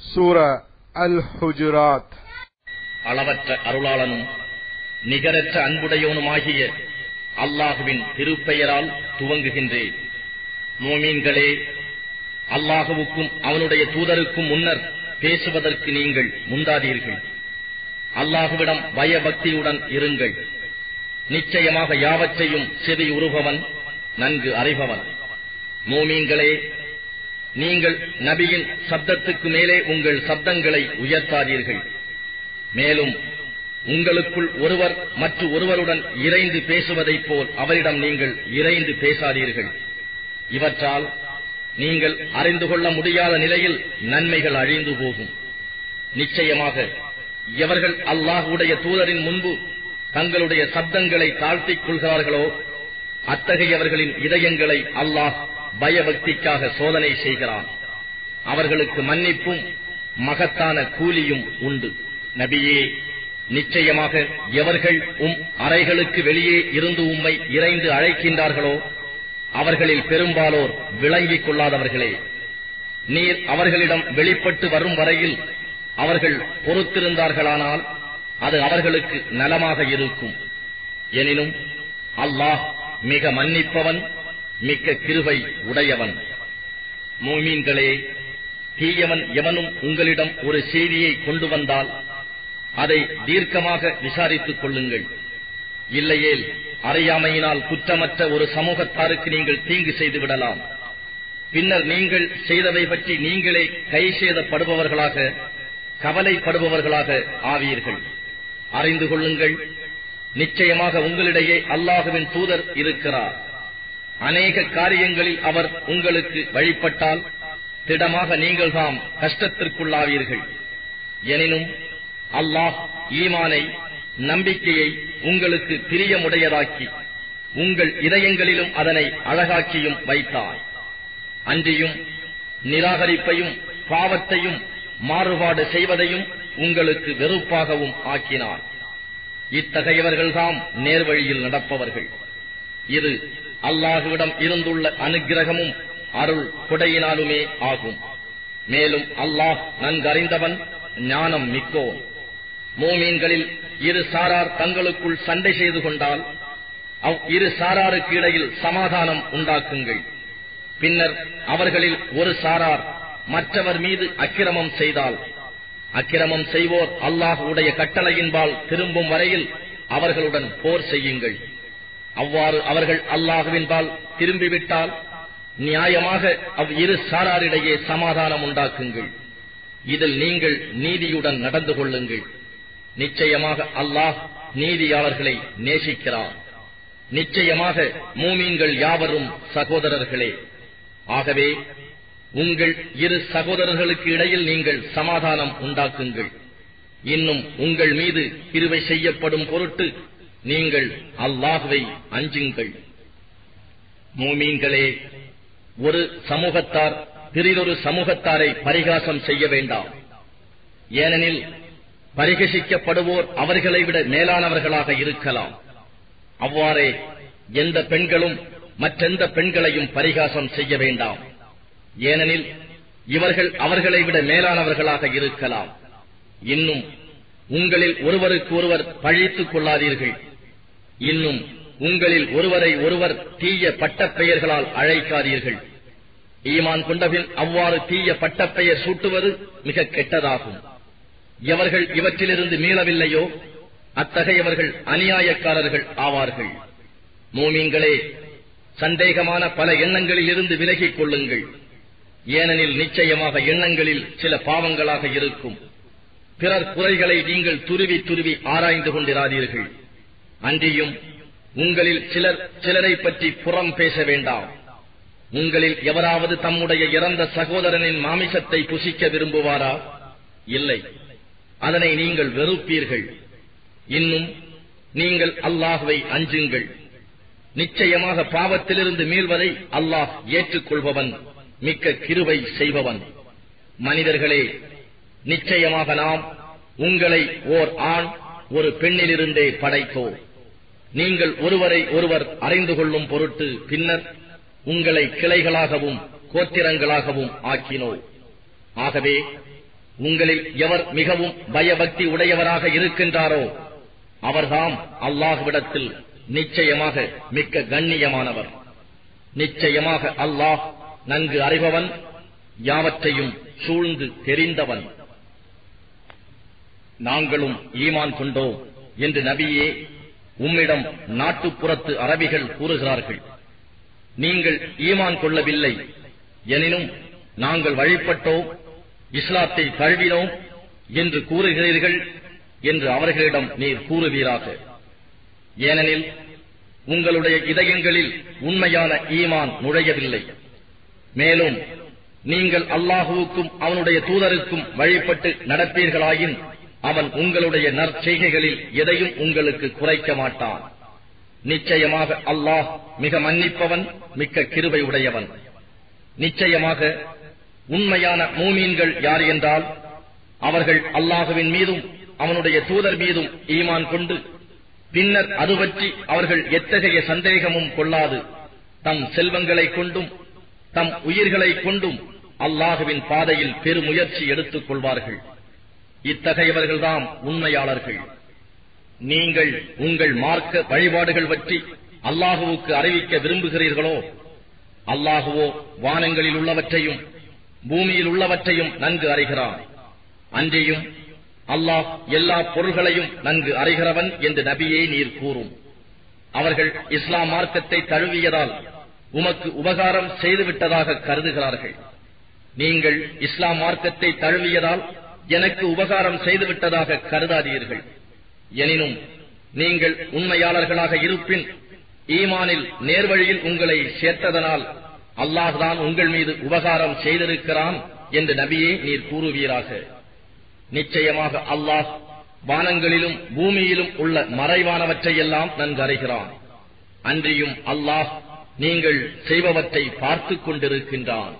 சூர அல் Hujurat அளவற்ற அருளாளனும் நிகரற்ற அன்புடையவனுமாகிய அல்லாஹுவின் திருப்பெயரால் துவங்குகின்றேன் மோமீன்களே அல்லாஹுவுக்கும் அவனுடைய தூதருக்கும் முன்னர் பேசுவதற்கு நீங்கள் முந்தாதீர்கள். அல்லாஹுவிடம் பயபக்தியுடன் இருங்கள். நிச்சயமாக யாவற்றையும் செவி உருபவன் நன்கு அறிபவன். மோமீன்களே நீங்கள் நபியின் சப்தத்துக்கு மேலே உங்கள் சப்தங்களை உயர்த்தாதீர்கள். மேலும் உங்களுக்குள் ஒருவர் மற்ற ஒருவருடன் இறைந்து பேசுவதைப் போல் அவரிடம் நீங்கள் இறைந்து பேசாதீர்கள். இவற்றால் நீங்கள் அறிந்து கொள்ள முடியாத நிலையில் நன்மைகள் அழிந்து போகும். நிச்சயமாக எவர்கள் அல்லாஹுடைய தூதரின் முன்பு தங்களுடைய சப்தங்களை தாழ்த்திக் கொள்கிறார்களோ அத்தகையவர்களின் இதயங்களை அல்லாஹ் பயபக்திக்காக சோதனை செய்கிறான். அவர்களுக்கு மன்னிப்பும் மகத்தான கூலியும் உண்டு. நபியே நிச்சயமாக எவர்கள் உம் அறைகளுக்கு வெளியே இருந்து உம்மை இறைந்து அழைக்கின்றார்களோ அவர்களில் பெரும்பாலோர் விளங்கிக் கொள்ளாதவர்களே. நீர் அவர்களிடம் வெளிப்பட்டு வரும் வரையில் அவர்கள் பொறுத்திருந்தார்களானால் அது அவர்களுக்கு நலமாக இருக்கும். எனினும் அல்லாஹ் மிக மன்னிப்பவன் மிக்க கிருவை உடையவன். மூமீன்களே தீயவன் எவனும் உங்களிடம் ஒரு செய்தியை கொண்டு வந்தால் அதை தீர்க்கமாக விசாரித்துக் கொள்ளுங்கள். இல்லையேல் அறியாமையினால் குற்றமற்ற ஒரு சமூகத்தாருக்கு நீங்கள் தீங்கு செய்து விடலாம் பின்னர் நீங்கள் செய்ததை பற்றி நீங்களே கை சேதப்படுபவர்களாக கவலைப்படுபவர்களாக ஆவீர்கள். அறிந்து கொள்ளுங்கள் நிச்சயமாக உங்களிடையே அல்லாஹுவின் தூதர் இருக்கிறார். அநேக காரியங்களில் அவர் உங்களுக்கு வழிபட்டால் திடமாக நீங்கள் தாம் கஷ்டத்திற்குள்ளாவீர்கள். எனினும் அல்லாஹ் ஈமானை நம்பிக்கையை உங்களுக்கு பிரியமுடையதாக்கி உங்கள் இதயங்களிலும் அதனை அழகாக்கியும் வைத்தார். அன்றியும் நிராகரிப்பையும் பாவத்தையும் மாறுபாடு செய்வதையும் உங்களுக்கு வெறுப்பாகவும் ஆக்கினார். இத்தகையவர்கள்தாம் நேர்வழியில் நடப்பவர்கள். இது அல்லாஹுவிடம் இருந்துள்ள அனுக்கிரகமும் அருள் கொடையினாலுமே ஆகும். மேலும் அல்லாஹ் நன்கறிந்தவன் ஞானம் மிக்கோன். மோமீன்களில் இரு சாரார் தங்களுக்குள் சண்டை செய்து கொண்டால் அவ் இரு சாராருக்கு இடையில் சமாதானம் உண்டாக்குங்கள். பின்னர் அவர்களில் ஒரு சாரார் மற்றவர் மீது அக்கிரமம் செய்தால் அக்கிரமம் செய்வோர் அல்லாஹ் உடைய கட்டளையின்பால் திரும்பும் வரையில் அவர்களுடன் போர் செய்யுங்கள். அவ்வாறு அவர்கள் அல்லாஹுவின்பால் திரும்பிவிட்டால் நியாயமாக அவ் இரு சாராரிடையே சமாதானம் உண்டாக்குங்கள். இதில் நீங்கள் நீதியுடன் நடந்து கொள்ளுங்கள். நிச்சயமாக அல்லாஹ் நீதியாளர்களை நேசிக்கிறார் நிச்சயமாக மூமீன்கள் யாவரும் சகோதரர்களே. ஆகவே உங்கள் இரு சகோதரர்களுக்கு இடையில் நீங்கள் சமாதானம் உண்டாக்குங்கள். இன்னும் உங்கள் மீது கிருவை செய்யப்படும் பொருட்டு நீங்கள் அல்லாஹுவை அஞ்சுங்கள். மூமீன்களே ஒரு சமூகத்தார் பிறிதொரு சமூகத்தாரை பரிகாசம் செய்ய வேண்டாம். ஏனெனில் பரிகசிக்கப்படுவோர் அவர்களை விட மேலானவர்களாக இருக்கலாம். அவ்வாறே எந்த பெண்களும் மற்றெந்த பெண்களையும் பரிகாசம் செய்ய வேண்டாம். ஏனெனில் இவர்கள் அவர்களை விட மேலானவர்களாக இருக்கலாம். இன்னும் உங்களில் ஒருவருக்கு ஒருவர் பழித்துக் கொள்ளாதீர்கள். இன்னும் உங்களில் ஒருவரை ஒருவர் தீய பட்டப்பெயர்களால் அழைக்காதீர்கள். ஈமான் கொண்டபின் அவ்வாறு தீய பட்டப்பெயர் சூட்டுவது மிக கெட்டதாகும். எவர்கள் இவற்றிலிருந்து மீளவில்லையோ அத்தகையவர்கள் அநியாயக்காரர்கள் ஆவார்கள். மூமிங்களே சந்தேகமான பல எண்ணங்களில் இருந்து விலகிக் கொள்ளுங்கள். ஏனெனில் நிச்சயமாக எண்ணங்களில் சில பாவங்களாக இருக்கும். பிறர் குறைகளை நீங்கள் துருவி துருவி ஆராய்ந்து கொண்டிராதீர்கள். அன்றியும் உங்களில் சிலர் சிலரை பற்றி புறம் பேச வேண்டாம். உங்களில் எவராவது தம்முடைய இறந்த சகோதரனின் மாமிசத்தை புசிக்க விரும்புவாரா? இல்லை. அதனை நீங்கள் வெறுப்பீர்கள். இன்னும் நீங்கள் அல்லாஹுவை அஞ்சுங்கள். நிச்சயமாக பாவத்திலிருந்து மீள்வதை அல்லாஹ் ஏற்றுக்கொள்பவன் மிக்க கிருவை செய்பவன். மனிதர்களே நிச்சயமாக நாம் உங்களை ஓர் ஆண் ஒரு பெண்ணிலிருந்தே படைத்தோம். நீங்கள் ஒருவரை ஒருவர் அறிந்து கொள்ளும் பொருட்டு பின்னர் உங்களை கிளைகளாகவும் கோத்திரங்களாகவும் ஆக்கினோ ஆகவே உங்களில் எவர் மிகவும் பயபக்தி உடையவராக இருக்கின்றாரோ அவர்தாம் அல்லாஹ்விடத்தில் நிச்சயமாக மிக்க கண்ணியமானவர். நிச்சயமாக அல்லாஹ் நன்கு அறிபவன் யாவற்றையும் சூழ்ந்து தெரிந்தவன். நாங்களும் ஈமான் கொண்டோம் என்று நபியே உம்மிடம் நாட்டுப்புறத்து அரபிகள் கூறுகிறார்கள். நீங்கள் ஈமான் கொள்ளவில்லை. எனினும் நாங்கள் வழிபட்டோம். இஸ்லாத்தை தழுவினோம் என்று கூறுகிறீர்கள் என்று அவர்களிடம் நீர் கூறுவீராக. ஏனெனில் உங்களுடைய இதயங்களில் உண்மையான ஈமான் நுழையவில்லை. மேலும் நீங்கள் அல்லாஹுவுக்கும் அவனுடைய தூதருக்கும் வழிபட்டு நடப்பீர்களாயின் அவன் உங்களுடைய நற்செய்கைகளில் எதையும் உங்களுக்கு குறைக்க மாட்டான். நிச்சயமாக அல்லாஹ் மிக மன்னிப்பவன் மிக்க கிருபை உடையவன் நிச்சயமாக உண்மையான மூமீன்கள் யார் என்றால் அவர்கள் அல்லாஹுவின் மீதும் அவனுடைய தூதர் மீதும் ஈமான் கொண்டு பின்னர் அது பற்றி அவர்கள் எத்தகைய சந்தேகமும் கொள்ளாது. தம் செல்வங்களை கொண்டும் தம் உயிர்களை கொண்டும் அல்லாஹுவின் பாதையில் பெருமுயற்சி எடுத்துக் கொள்வார்கள். இத்தகையவர்கள்தாம் உண்மையாளர்கள். நீங்கள் உங்கள் மார்க்க வழிபாடுகள் பற்றி அல்லாஹுவுக்கு அறிவிக்க விரும்புகிறீர்களோ அல்லாஹுவோ வானங்களில் உள்ளவற்றையும் பூமியில் உள்ளவற்றையும் நன்கு அறிகிறான். அன்றியும் அல்லாஹ் எல்லா பொருள்களையும் நன்கு அறிகிறவன் என்று நபியே நீர் கூறும். அவர்கள் இஸ்லாம் மார்க்கத்தை தழுவியதால் உமக்கு உபகாரம் செய்துவிட்டதாக கருதுகிறார்கள். நீங்கள் இஸ்லாம் மார்க்கத்தை தழுவியதால் எனக்கு உபகாரம் செய்துவிட்டதாக கருதாதீர்கள். எனினும் நீங்கள் உண்மையாளர்களாக இருப்பின் ஈமானில் நேர்வழியில் உங்களை சேர்த்ததனால் அல்லாஹ்தான் உங்கள் மீது உபகாரம் செய்திருக்கிறான் என்று நபியே நீர் கூறுவீராக. நிச்சயமாக அல்லாஹ் வானங்களிலும் பூமியிலும் உள்ள மறைவானவற்றையெல்லாம் நன்கறைகிறான். அன்றியும் அல்லாஹ் நீங்கள் செய்பவற்றை பார்த்துக் கொண்டிருக்கின்றான்.